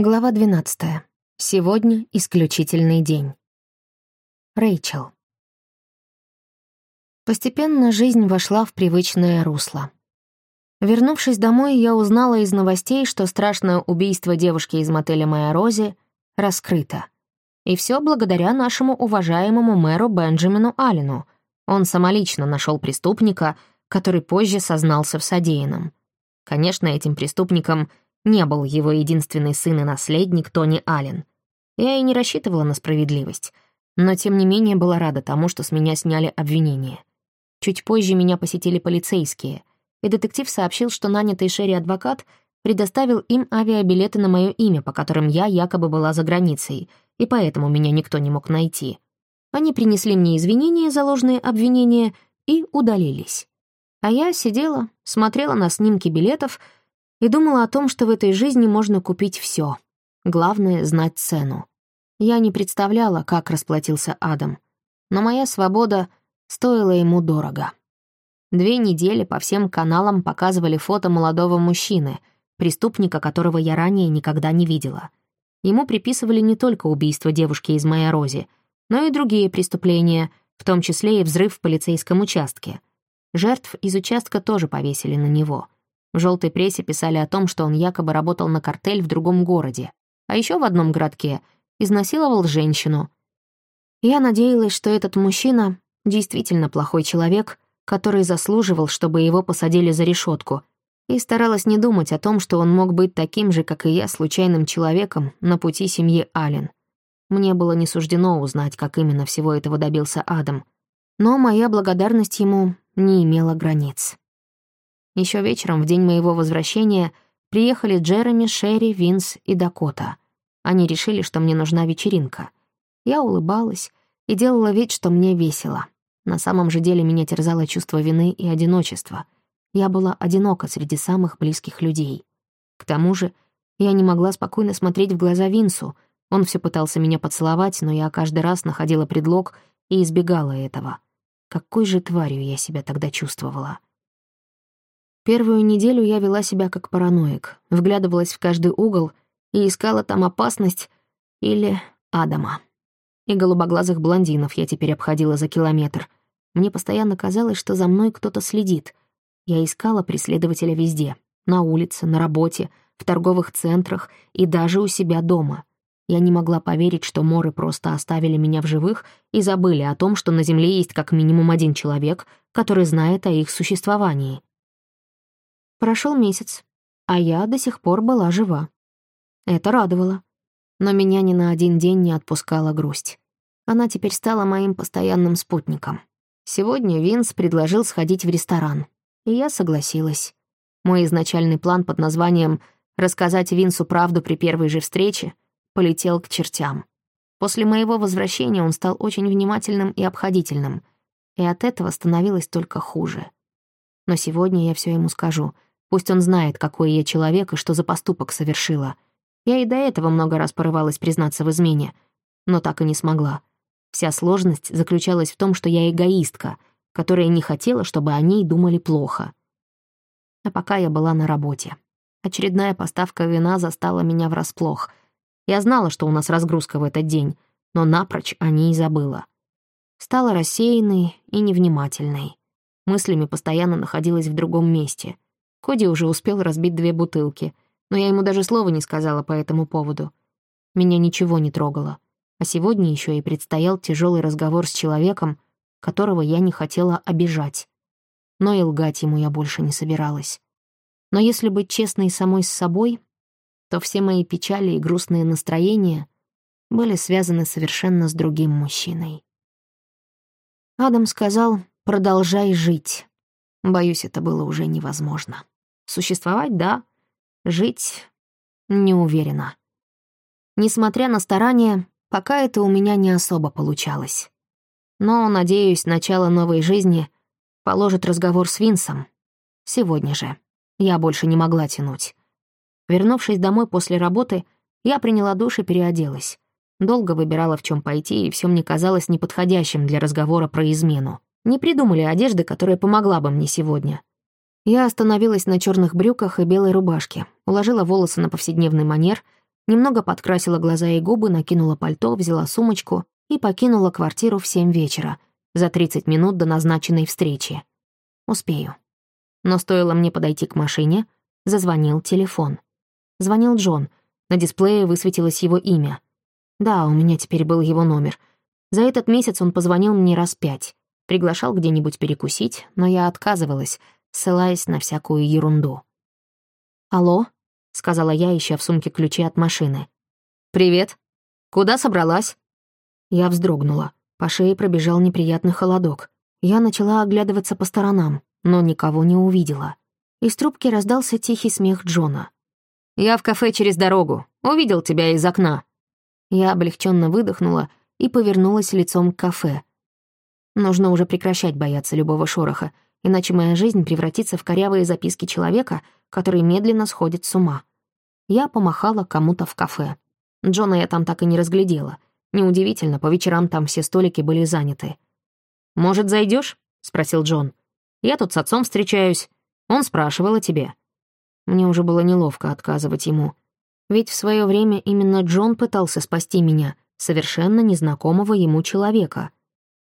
Глава 12. Сегодня исключительный день. Рэйчел. Постепенно жизнь вошла в привычное русло. Вернувшись домой, я узнала из новостей, что страшное убийство девушки из мотеля «Моя Рози» раскрыто. И все благодаря нашему уважаемому мэру Бенджамину Аллену. Он самолично нашел преступника, который позже сознался в содеянном. Конечно, этим преступником — не был его единственный сын и наследник Тони Аллен. Я и не рассчитывала на справедливость, но тем не менее была рада тому, что с меня сняли обвинение. Чуть позже меня посетили полицейские, и детектив сообщил, что нанятый Шерри адвокат предоставил им авиабилеты на мое имя, по которым я якобы была за границей, и поэтому меня никто не мог найти. Они принесли мне извинения за ложные обвинения и удалились. А я сидела, смотрела на снимки билетов — и думала о том, что в этой жизни можно купить все. Главное — знать цену. Я не представляла, как расплатился Адам, но моя свобода стоила ему дорого. Две недели по всем каналам показывали фото молодого мужчины, преступника которого я ранее никогда не видела. Ему приписывали не только убийство девушки из Майя Рози, но и другие преступления, в том числе и взрыв в полицейском участке. Жертв из участка тоже повесили на него — в желтой прессе писали о том, что он якобы работал на картель в другом городе, а еще в одном городке изнасиловал женщину. Я надеялась, что этот мужчина действительно плохой человек, который заслуживал, чтобы его посадили за решетку, и старалась не думать о том, что он мог быть таким же, как и я, случайным человеком на пути семьи Аллен. Мне было не суждено узнать, как именно всего этого добился Адам. Но моя благодарность ему не имела границ. Еще вечером, в день моего возвращения, приехали Джереми, Шерри, Винс и Дакота. Они решили, что мне нужна вечеринка. Я улыбалась и делала вид, что мне весело. На самом же деле меня терзало чувство вины и одиночества. Я была одинока среди самых близких людей. К тому же я не могла спокойно смотреть в глаза Винсу. Он все пытался меня поцеловать, но я каждый раз находила предлог и избегала этого. Какой же тварью я себя тогда чувствовала. Первую неделю я вела себя как параноик, вглядывалась в каждый угол и искала там опасность или Адама. И голубоглазых блондинов я теперь обходила за километр. Мне постоянно казалось, что за мной кто-то следит. Я искала преследователя везде — на улице, на работе, в торговых центрах и даже у себя дома. Я не могла поверить, что моры просто оставили меня в живых и забыли о том, что на Земле есть как минимум один человек, который знает о их существовании. Прошел месяц, а я до сих пор была жива. Это радовало. Но меня ни на один день не отпускала грусть. Она теперь стала моим постоянным спутником. Сегодня Винс предложил сходить в ресторан, и я согласилась. Мой изначальный план под названием «Рассказать Винсу правду при первой же встрече» полетел к чертям. После моего возвращения он стал очень внимательным и обходительным, и от этого становилось только хуже. Но сегодня я все ему скажу — Пусть он знает, какой я человек и что за поступок совершила. Я и до этого много раз порывалась признаться в измене, но так и не смогла. Вся сложность заключалась в том, что я эгоистка, которая не хотела, чтобы о ней думали плохо. А пока я была на работе. Очередная поставка вина застала меня врасплох. Я знала, что у нас разгрузка в этот день, но напрочь о ней забыла. Стала рассеянной и невнимательной. Мыслями постоянно находилась в другом месте — Коди уже успел разбить две бутылки, но я ему даже слова не сказала по этому поводу. Меня ничего не трогало. А сегодня еще и предстоял тяжелый разговор с человеком, которого я не хотела обижать. Но и лгать ему я больше не собиралась. Но если быть честной самой с собой, то все мои печали и грустные настроения были связаны совершенно с другим мужчиной. Адам сказал «продолжай жить». Боюсь, это было уже невозможно. Существовать — да, жить — не уверена. Несмотря на старания, пока это у меня не особо получалось. Но, надеюсь, начало новой жизни положит разговор с Винсом. Сегодня же. Я больше не могла тянуть. Вернувшись домой после работы, я приняла душ и переоделась. Долго выбирала, в чем пойти, и все мне казалось неподходящим для разговора про измену. Не придумали одежды, которая помогла бы мне сегодня. Я остановилась на черных брюках и белой рубашке, уложила волосы на повседневный манер, Немного подкрасила глаза и губы, накинула пальто, взяла сумочку и покинула квартиру в семь вечера, за 30 минут до назначенной встречи. Успею. Но стоило мне подойти к машине, зазвонил телефон. Звонил Джон. На дисплее высветилось его имя. Да, у меня теперь был его номер. За этот месяц он позвонил мне раз пять. Приглашал где-нибудь перекусить, но я отказывалась, ссылаясь на всякую ерунду. «Алло?» — сказала я, ища в сумке ключи от машины. «Привет. Куда собралась?» Я вздрогнула. По шее пробежал неприятный холодок. Я начала оглядываться по сторонам, но никого не увидела. Из трубки раздался тихий смех Джона. «Я в кафе через дорогу. Увидел тебя из окна». Я облегченно выдохнула и повернулась лицом к кафе. Нужно уже прекращать бояться любого шороха, иначе моя жизнь превратится в корявые записки человека, который медленно сходит с ума. Я помахала кому-то в кафе. Джона я там так и не разглядела. Неудивительно, по вечерам там все столики были заняты. «Может, зайдешь? спросил Джон. «Я тут с отцом встречаюсь. Он спрашивал о тебе». Мне уже было неловко отказывать ему. Ведь в свое время именно Джон пытался спасти меня, совершенно незнакомого ему человека —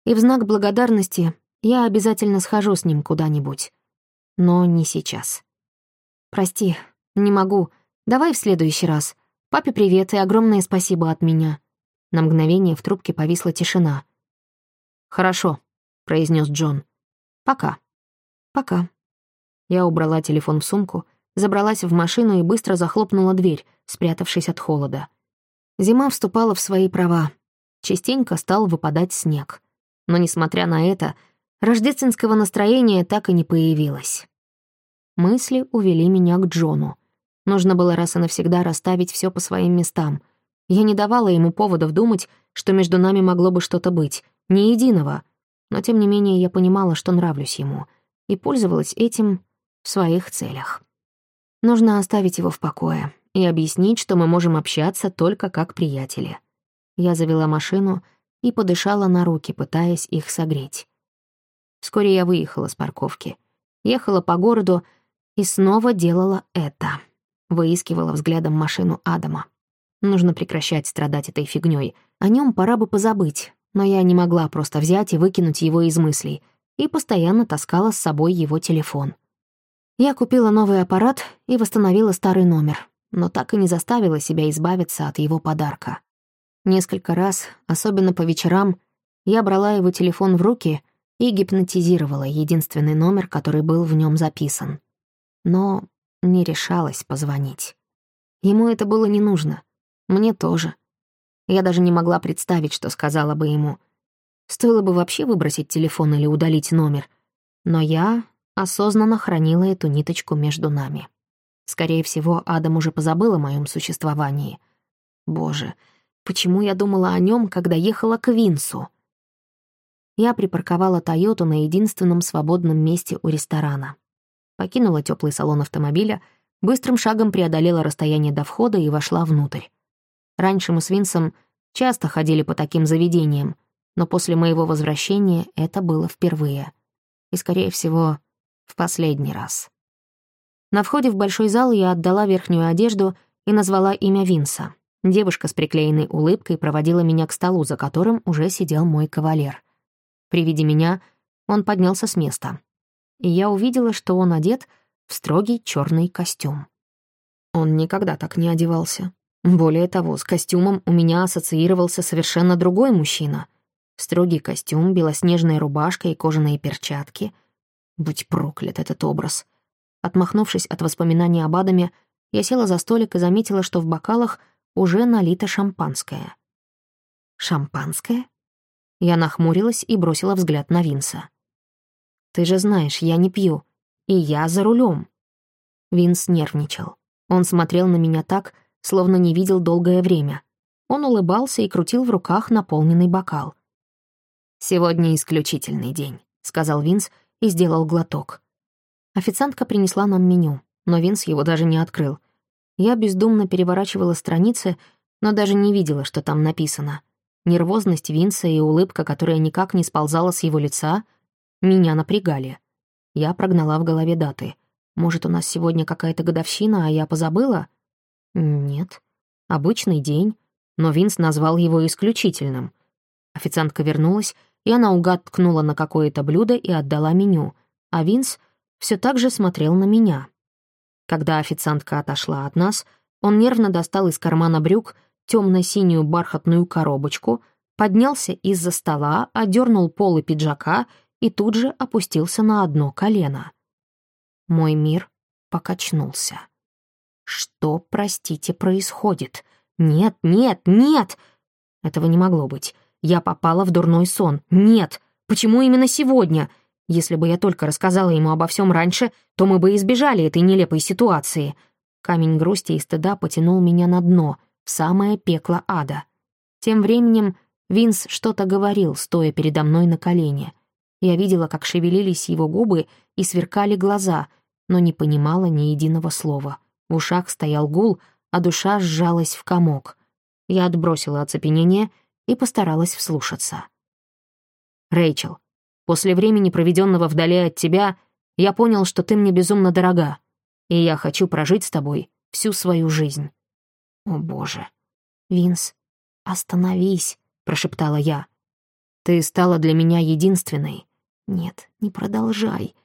и в знак благодарности я обязательно схожу с ним куда-нибудь. Но не сейчас. Прости, не могу. Давай в следующий раз. Папе привет и огромное спасибо от меня. На мгновение в трубке повисла тишина. «Хорошо», — произнес Джон. «Пока». «Пока». Я убрала телефон в сумку, забралась в машину и быстро захлопнула дверь, спрятавшись от холода. Зима вступала в свои права. Частенько стал выпадать снег но, несмотря на это, рождественского настроения так и не появилось. Мысли увели меня к Джону. Нужно было раз и навсегда расставить все по своим местам. Я не давала ему поводов думать, что между нами могло бы что-то быть, ни единого. Но, тем не менее, я понимала, что нравлюсь ему, и пользовалась этим в своих целях. Нужно оставить его в покое и объяснить, что мы можем общаться только как приятели. Я завела машину и подышала на руки, пытаясь их согреть. Вскоре я выехала с парковки, ехала по городу и снова делала это. Выискивала взглядом машину Адама. Нужно прекращать страдать этой фигнёй. О нём пора бы позабыть, но я не могла просто взять и выкинуть его из мыслей, и постоянно таскала с собой его телефон. Я купила новый аппарат и восстановила старый номер, но так и не заставила себя избавиться от его подарка. Несколько раз, особенно по вечерам, я брала его телефон в руки и гипнотизировала единственный номер, который был в нем записан. Но не решалась позвонить. Ему это было не нужно. Мне тоже. Я даже не могла представить, что сказала бы ему. Стоило бы вообще выбросить телефон или удалить номер. Но я осознанно хранила эту ниточку между нами. Скорее всего, Адам уже позабыл о моем существовании. Боже, — Почему я думала о нем, когда ехала к Винсу? Я припарковала Тойоту на единственном свободном месте у ресторана. Покинула теплый салон автомобиля, быстрым шагом преодолела расстояние до входа и вошла внутрь. Раньше мы с Винсом часто ходили по таким заведениям, но после моего возвращения это было впервые. И, скорее всего, в последний раз. На входе в большой зал я отдала верхнюю одежду и назвала имя Винса. Девушка с приклеенной улыбкой проводила меня к столу, за которым уже сидел мой кавалер. При виде меня он поднялся с места. И я увидела, что он одет в строгий черный костюм. Он никогда так не одевался. Более того, с костюмом у меня ассоциировался совершенно другой мужчина. Строгий костюм, белоснежная рубашка и кожаные перчатки. Будь проклят этот образ. Отмахнувшись от воспоминаний об Адаме, я села за столик и заметила, что в бокалах — уже налито шампанское. «Шампанское?» Я нахмурилась и бросила взгляд на Винса. «Ты же знаешь, я не пью, и я за рулем. Винс нервничал. Он смотрел на меня так, словно не видел долгое время. Он улыбался и крутил в руках наполненный бокал. «Сегодня исключительный день», — сказал Винс и сделал глоток. Официантка принесла нам меню, но Винс его даже не открыл — я бездумно переворачивала страницы, но даже не видела, что там написано. Нервозность Винса и улыбка, которая никак не сползала с его лица, меня напрягали. Я прогнала в голове даты. Может, у нас сегодня какая-то годовщина, а я позабыла? Нет. Обычный день, но Винс назвал его исключительным. Официантка вернулась, и она угад ткнула на какое-то блюдо и отдала меню, а Винс все так же смотрел на меня. Когда официантка отошла от нас, он нервно достал из кармана брюк темно-синюю бархатную коробочку, поднялся из-за стола, одернул полы пиджака и тут же опустился на одно колено. Мой мир покачнулся. Что, простите, происходит? Нет, нет, нет! Этого не могло быть. Я попала в дурной сон. Нет! Почему именно сегодня? Если бы я только рассказала ему обо всем раньше, то мы бы избежали этой нелепой ситуации. Камень грусти и стыда потянул меня на дно, в самое пекло ада. Тем временем Винс что-то говорил, стоя передо мной на колене. Я видела, как шевелились его губы и сверкали глаза, но не понимала ни единого слова. В ушах стоял гул, а душа сжалась в комок. Я отбросила оцепенение и постаралась вслушаться. «Рэйчел, после времени, проведенного вдали от тебя, я понял, что ты мне безумно дорога, и я хочу прожить с тобой всю свою жизнь». «О, Боже!» «Винс, остановись», — прошептала я. «Ты стала для меня единственной». «Нет, не продолжай».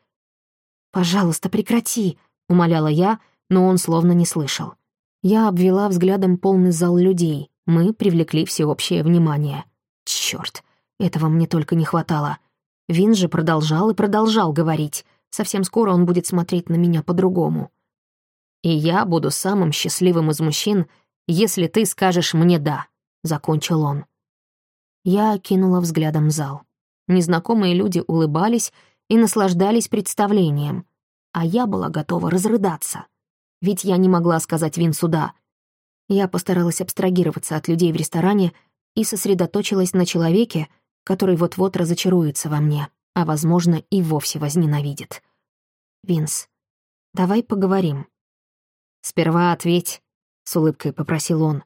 «Пожалуйста, прекрати», — умоляла я, но он словно не слышал. Я обвела взглядом полный зал людей. Мы привлекли всеобщее внимание. Чёрт, этого мне только не хватало. Вин же продолжал и продолжал говорить. Совсем скоро он будет смотреть на меня по-другому. «И я буду самым счастливым из мужчин, если ты скажешь мне «да», — закончил он. Я окинула взглядом зал. Незнакомые люди улыбались и наслаждались представлением, а я была готова разрыдаться — ведь я не могла сказать Винсу «да». Я постаралась абстрагироваться от людей в ресторане и сосредоточилась на человеке, который вот-вот разочаруется во мне, а, возможно, и вовсе возненавидит. «Винс, давай поговорим». «Сперва ответь», — с улыбкой попросил он.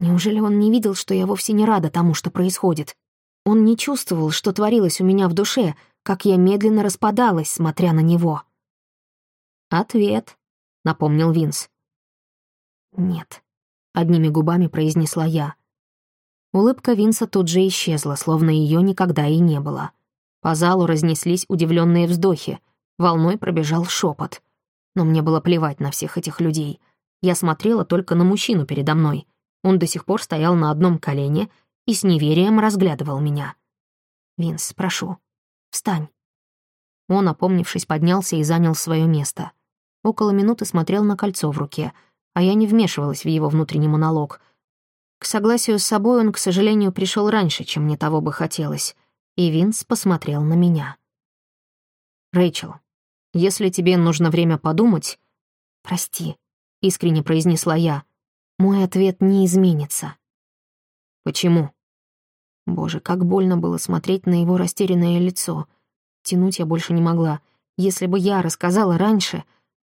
Неужели он не видел, что я вовсе не рада тому, что происходит? Он не чувствовал, что творилось у меня в душе, как я медленно распадалась, смотря на него. «Ответ», напомнил Винс. «Нет», — одними губами произнесла я. Улыбка Винса тут же исчезла, словно ее никогда и не было. По залу разнеслись удивленные вздохи, волной пробежал шепот. Но мне было плевать на всех этих людей. Я смотрела только на мужчину передо мной. Он до сих пор стоял на одном колене и с неверием разглядывал меня. «Винс, прошу, встань». Он, опомнившись, поднялся и занял свое место — около минуты смотрел на кольцо в руке, а я не вмешивалась в его внутренний монолог. К согласию с собой он, к сожалению, пришел раньше, чем мне того бы хотелось, и Винс посмотрел на меня. «Рэйчел, если тебе нужно время подумать...» «Прости», — искренне произнесла я. «Мой ответ не изменится». «Почему?» Боже, как больно было смотреть на его растерянное лицо. Тянуть я больше не могла. Если бы я рассказала раньше,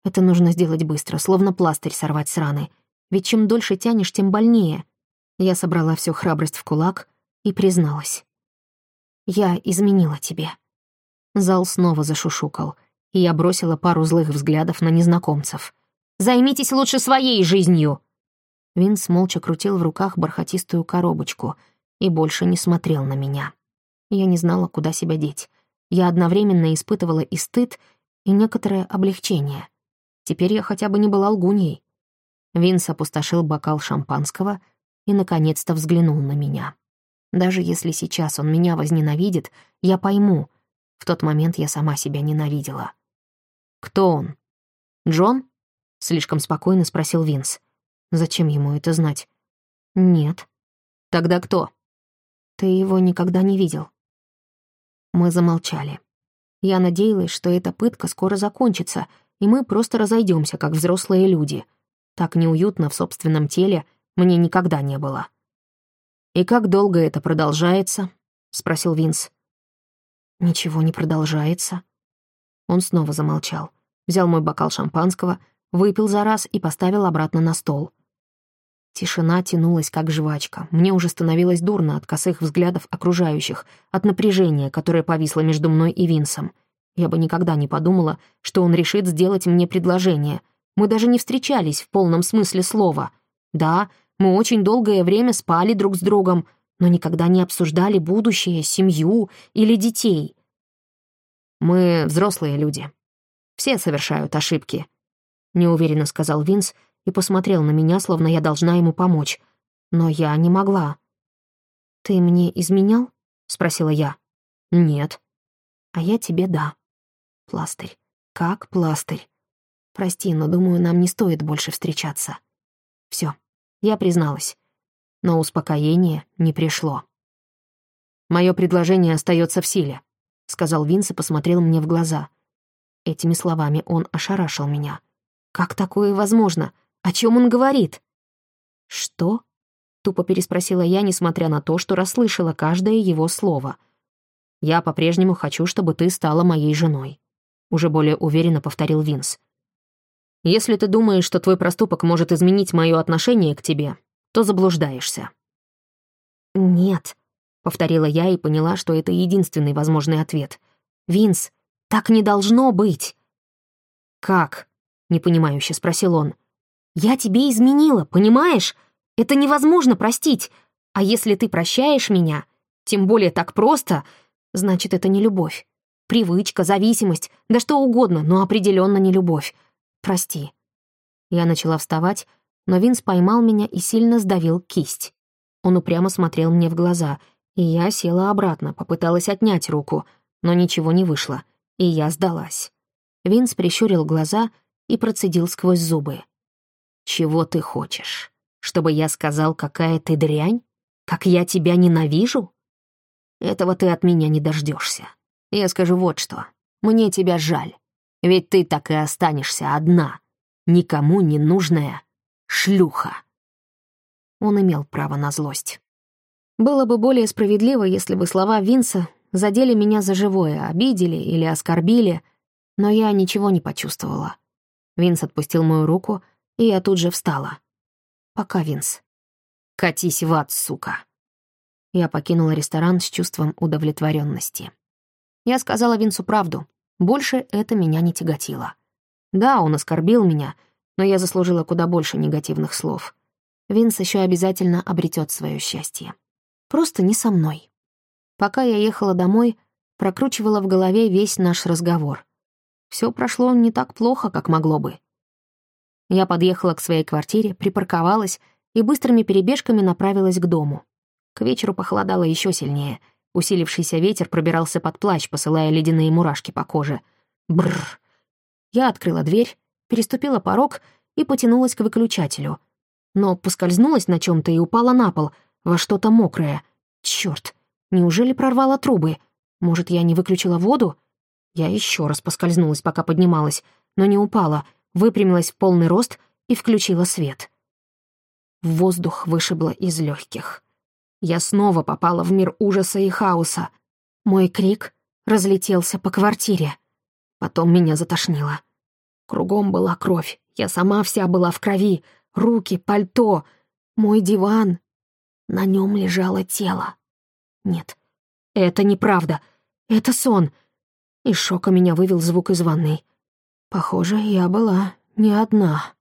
это нужно сделать быстро, словно пластырь сорвать с раны. Ведь чем дольше тянешь, тем больнее. Я собрала всю храбрость в кулак и призналась. «Я изменила тебе». Зал снова зашушукал, и я бросила пару злых взглядов на незнакомцев. «Займитесь лучше своей жизнью!» Винс молча крутил в руках бархатистую коробочку и больше не смотрел на меня. Я не знала, куда себя деть. Я одновременно испытывала и стыд, и некоторое облегчение — Теперь я хотя бы не была лгуньей. Винс опустошил бокал шампанского и, наконец-то, взглянул на меня. Даже если сейчас он меня возненавидит, я пойму. В тот момент я сама себя ненавидела. «Кто он? Джон?» — слишком спокойно спросил Винс. «Зачем ему это знать?» «Нет». «Тогда кто?» «Ты его никогда не видел». Мы замолчали. Я надеялась, что эта пытка скоро закончится — и мы просто разойдемся, как взрослые люди. Так неуютно в собственном теле мне никогда не было. «И как долго это продолжается?» — спросил Винс. «Ничего не продолжается». Он снова замолчал, взял мой бокал шампанского, выпил за раз и поставил обратно на стол. Тишина тянулась, как жвачка. Мне уже становилось дурно от косых взглядов окружающих, от напряжения, которое повисло между мной и Винсом — я бы никогда не подумала, что он решит сделать мне предложение. Мы даже не встречались в полном смысле слова. Да, Мы очень долгое время спали друг с другом, но никогда не обсуждали будущее, семью или детей. Мы взрослые люди. Все совершают ошибки», — неуверенно сказал Винс и посмотрел на меня, словно я должна ему помочь. Но я не могла. «Ты мне изменял?» — спросила я. «Нет». «А я тебе да». Пластырь. Как пластырь. Прости, но думаю, нам не стоит больше встречаться. Все, я призналась. Но успокоение не пришло. Мое предложение остается в силе», — сказал Винс и посмотрел мне в глаза. Этими словами он ошарашил меня. «Как такое возможно? О чем он говорит?» «Что?» — тупо переспросила я, несмотря на то, что расслышала каждое его слово. «Я по-прежнему хочу, чтобы ты стала моей женой», — уже более уверенно повторил Винс. Если ты думаешь, что твой проступок может изменить мое отношение к тебе, то заблуждаешься». «Нет», — повторила я и поняла, что это единственный возможный ответ. «Винс, так не должно быть». «Как?» — непонимающе спросил он. «Я тебе изменила, понимаешь? Это невозможно простить. А если ты прощаешь меня, тем более так просто, значит, это не любовь. Привычка, зависимость, да что угодно, но определенно не любовь. «Прости». Я начала вставать, но Винс поймал меня и сильно сдавил кисть. Он упрямо смотрел мне в глаза, и я села обратно, попыталась отнять руку, но ничего не вышло, и я сдалась. Винс прищурил глаза и процедил сквозь зубы. «Чего ты хочешь? Чтобы я сказал, какая ты дрянь? Как я тебя ненавижу? Этого ты от меня не дождешься. Я скажу вот что. Мне тебя жаль. Ведь ты так и останешься одна, никому не нужная шлюха. Он имел право на злость. Было бы более справедливо, если бы слова Винса задели меня за живое, обидели или оскорбили, но я ничего не почувствовала. Винс отпустил мою руку, и я тут же встала. «Пока, Винс». «Катись в ад, сука». Я покинула ресторан с чувством удовлетворенности. Я сказала Винсу правду. Больше это меня не тяготило. Да, он оскорбил меня, но я заслужила куда больше негативных слов. Винс еще обязательно обретет свое счастье. Просто не со мной. Пока я ехала домой, прокручивала в голове весь наш разговор. Все прошло не так плохо, как могло бы. Я подъехала к своей квартире, припарковалась и быстрыми перебежками направилась к дому. К вечеру похолодало еще сильнее — Усилившийся ветер пробирался под плащ, посылая ледяные мурашки по коже. Бррр. Я открыла дверь, переступила порог и потянулась к выключателю. Но поскользнулась на чем то и упала на пол, во что-то мокрое. Черт, неужели прорвала трубы? Может, я не выключила воду? Я еще раз поскользнулась, пока поднималась, но не упала, выпрямилась в полный рост и включила свет. Воздух вышибло из легких. Я снова попала в мир ужаса и хаоса. Мой крик разлетелся по квартире. Потом меня затошнило. Кругом была кровь. Я сама вся была в крови. Руки, пальто, мой диван. На нем лежало тело. Нет, это неправда. Это сон. Из шока меня вывел звук из ванной. Похоже, я была не одна.